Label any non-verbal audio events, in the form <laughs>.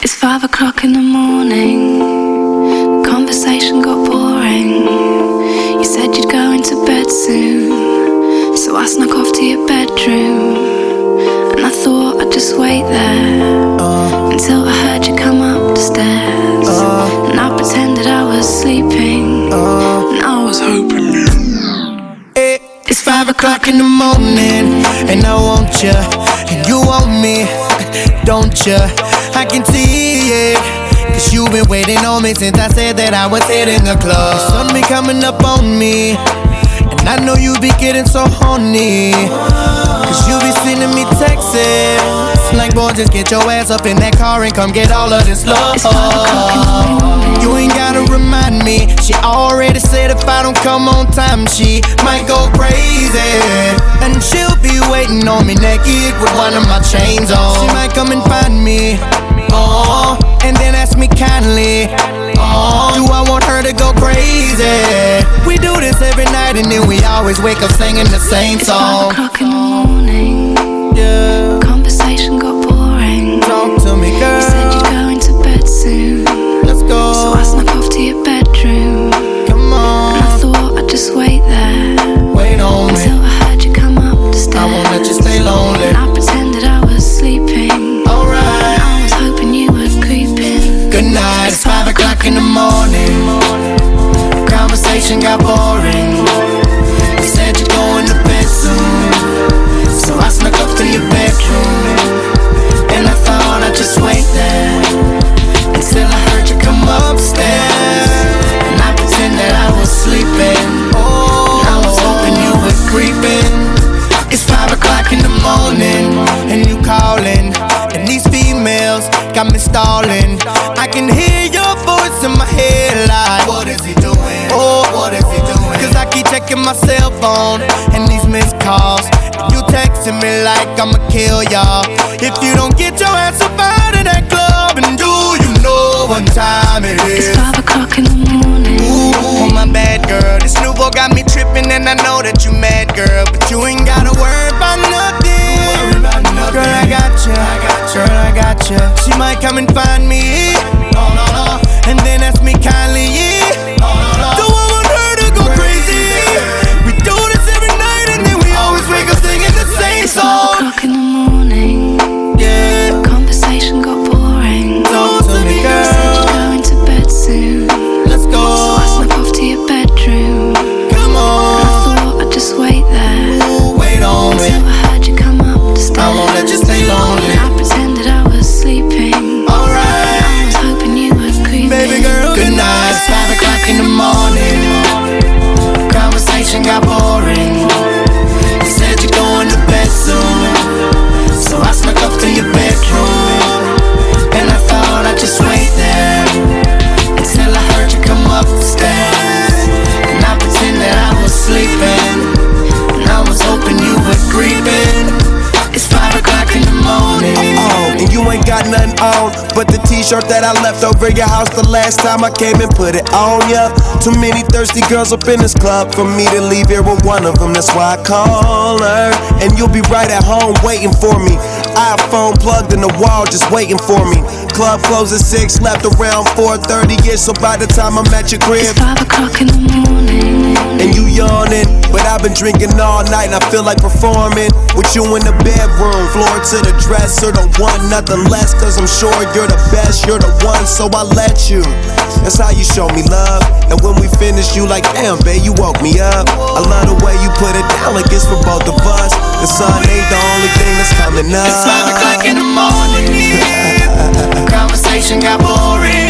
It's five o'clock in the morning. The conversation got boring. You said you'd go into bed soon. So I snuck off to your bedroom. And I thought I'd just wait there uh. until I heard you come up the stairs. Uh. And I pretended I was sleeping. Uh. And I was hoping you. It's five o'clock in the morning, and I want you, and you want me, <laughs> don't you? I can see it. Cause you've been waiting on me since I said that I was hitting the club. The sun be coming up on me, and I know you be getting so horny. Cause you be sending me texts. Like, boy, just get your ass up in that car and come get all of this love. It's five o'clock in the morning. You ain't gotta remind me. She already said if I don't come on time, she might go crazy. And she'll be waiting on me naked with one of my chains on. She might come and find me. Oh, and then ask me kindly. Oh, do I want her to go crazy? We do this every night and then we always wake up singing the same song. It's five o'clock in the morning. In the morning. Conversation got boring. Five o'clock in the morning. And you calling. And these females got me stalling. I can hear your voice in my head like, What is he doing? Oh, what is he doing? Cause I keep checking my cell phone and these missed calls. And you texting me like I'ma kill y'all. If you don't get your ass up out of that club, and do you know what time it It's five o'clock in the morning. Ooh, my bad girl. This new boy got me tripping, and I know that you mad, girl. But you ain't gotta might come and find me. T-shirt that I left over your house the last time I came and put it on ya. Too many thirsty girls up in this club for me to leave here with one of them. That's why I call her, and you'll be right at home waiting for me. iPhone plugged in the wall, just waiting for me. Club closes six, left around 4:30 ish. So by the time I'm at your crib, It's five o'clock in the morning. Drinking all night and I feel like performing with you in the bedroom. Floor to the dresser, don't want nothing less. Cause I'm sure you're the best, you're the one, so I let you. That's how you show me love. And when we finish, you like, damn, babe, you woke me up. I love the way you put it down like it's for both of us. The sun ain't the only thing that's coming up. It's five o'clock in the morning. <laughs> Conversation got boring.